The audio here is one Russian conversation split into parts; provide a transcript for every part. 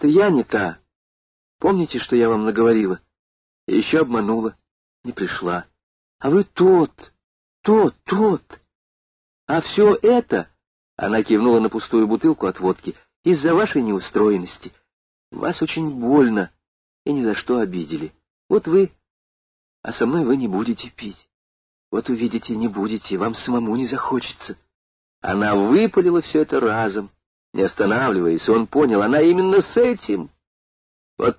Это я не та. Помните, что я вам наговорила? И еще обманула. Не пришла. А вы тот, тот, тот. А все это, она кивнула на пустую бутылку от водки, из-за вашей неустроенности. Вас очень больно и ни за что обидели. Вот вы, а со мной вы не будете пить. Вот увидите, не будете, вам самому не захочется. Она выпалила все это разом, не останавливаясь, он понял, она именно с этим. Вот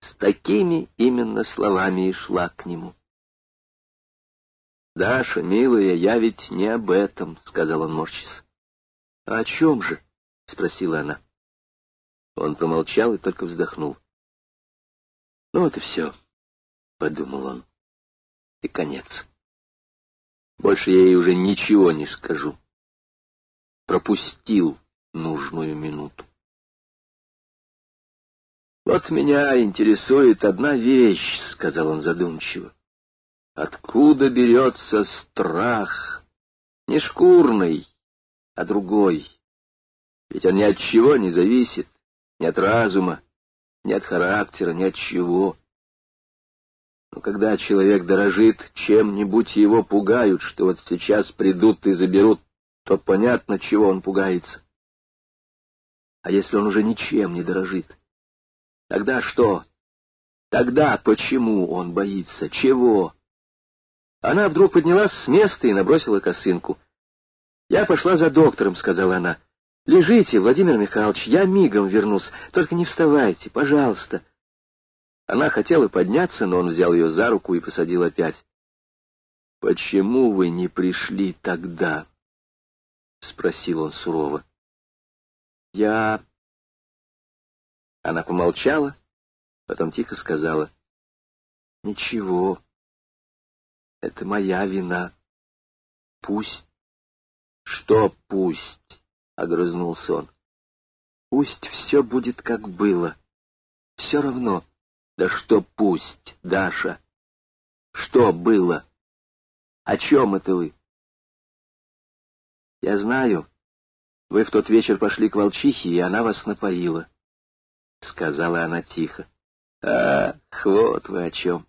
с такими именно словами и шла к нему. «Даша, милая, я ведь не об этом», — сказал он морщис. «А о чем же?» — спросила она. Он промолчал и только вздохнул. «Ну вот и все», — подумал он. «И конец. Больше я ей уже ничего не скажу. Пропустил нужную минуту. «Вот меня интересует одна вещь», — сказал он задумчиво. «Откуда берется страх? Не шкурный, а другой. Ведь он ни от чего не зависит, ни от разума, ни от характера, ни от чего. Но когда человек дорожит чем-нибудь, его пугают, что вот сейчас придут и заберут, то понятно, чего он пугается. А если он уже ничем не дорожит? Тогда что? Тогда почему он боится? Чего? Она вдруг поднялась с места и набросила косынку. «Я пошла за доктором», — сказала она. «Лежите, Владимир Михайлович, я мигом вернусь. Только не вставайте, пожалуйста». Она хотела подняться, но он взял ее за руку и посадил опять. «Почему вы не пришли тогда?» — спросил он сурово. «Я...» Она помолчала, потом тихо сказала. «Ничего, это моя вина. Пусть...» «Что пусть?» — огрызнулся он. «Пусть все будет, как было. Все равно...» Да что пусть, Даша? Что было? О чем это вы? Я знаю. Вы в тот вечер пошли к волчихе, и она вас напоила. Сказала она тихо. Ах, вот вы о чем.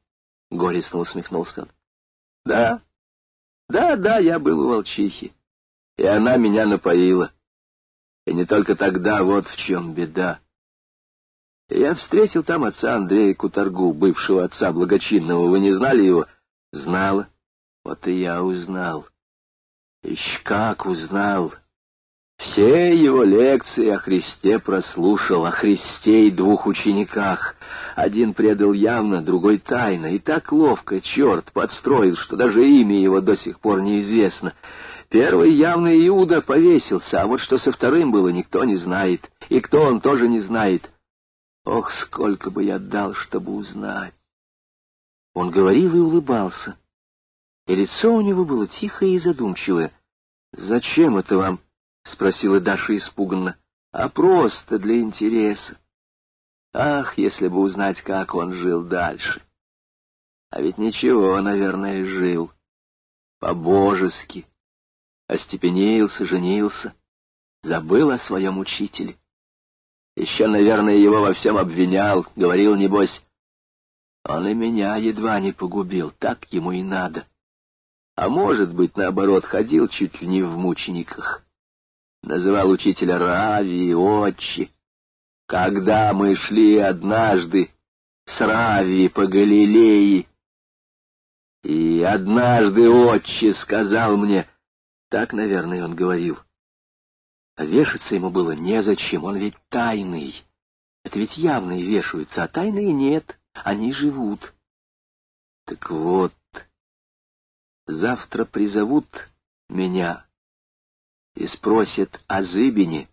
Горестно усмехнулся он. Да, да, да, я был у волчихи. И она меня напоила. И не только тогда, вот в чем беда. Я встретил там отца Андрея Куторгу, бывшего отца благочинного. Вы не знали его? Знала. Вот и я узнал. Ищ как узнал. Все его лекции о Христе прослушал, о Христе и двух учениках. Один предал явно, другой тайно, и так ловко черт подстроил, что даже имя его до сих пор неизвестно. Первый явный Иуда повесился, а вот что со вторым было, никто не знает, и кто он тоже не знает. Ох, сколько бы я дал, чтобы узнать! Он говорил и улыбался, и лицо у него было тихое и задумчивое. «Зачем это вам?» — спросила Даша испуганно. «А просто для интереса. Ах, если бы узнать, как он жил дальше! А ведь ничего, наверное, жил. По-божески. Остепенился, женился, забыл о своем учителе. Еще, наверное, его во всем обвинял, говорил, небось, он и меня едва не погубил, так ему и надо. А может быть, наоборот, ходил чуть ли не в мучениках. Называл учителя Рави и Отчи. Когда мы шли однажды с Рави по Галилее, и однажды Отчи сказал мне, так, наверное, он говорил, — а вешаться ему было незачем, он ведь тайный. Это ведь явные вешаются, а тайные нет, они живут. Так вот, завтра призовут меня и спросят о Зыбине.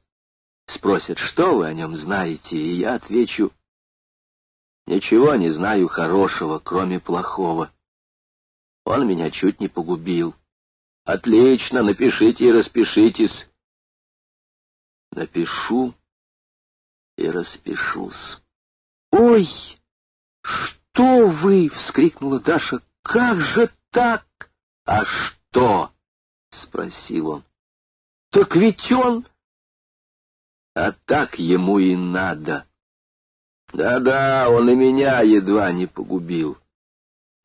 Спросят, что вы о нем знаете, и я отвечу, ничего не знаю хорошего, кроме плохого. Он меня чуть не погубил. Отлично, напишите и распишитесь. Напишу и распишусь. «Ой, что вы!» — вскрикнула Даша. «Как же так?» «А что?» — спросил он. «Так ведь он...» «А так ему и надо», Да-да, он и меня едва не погубил.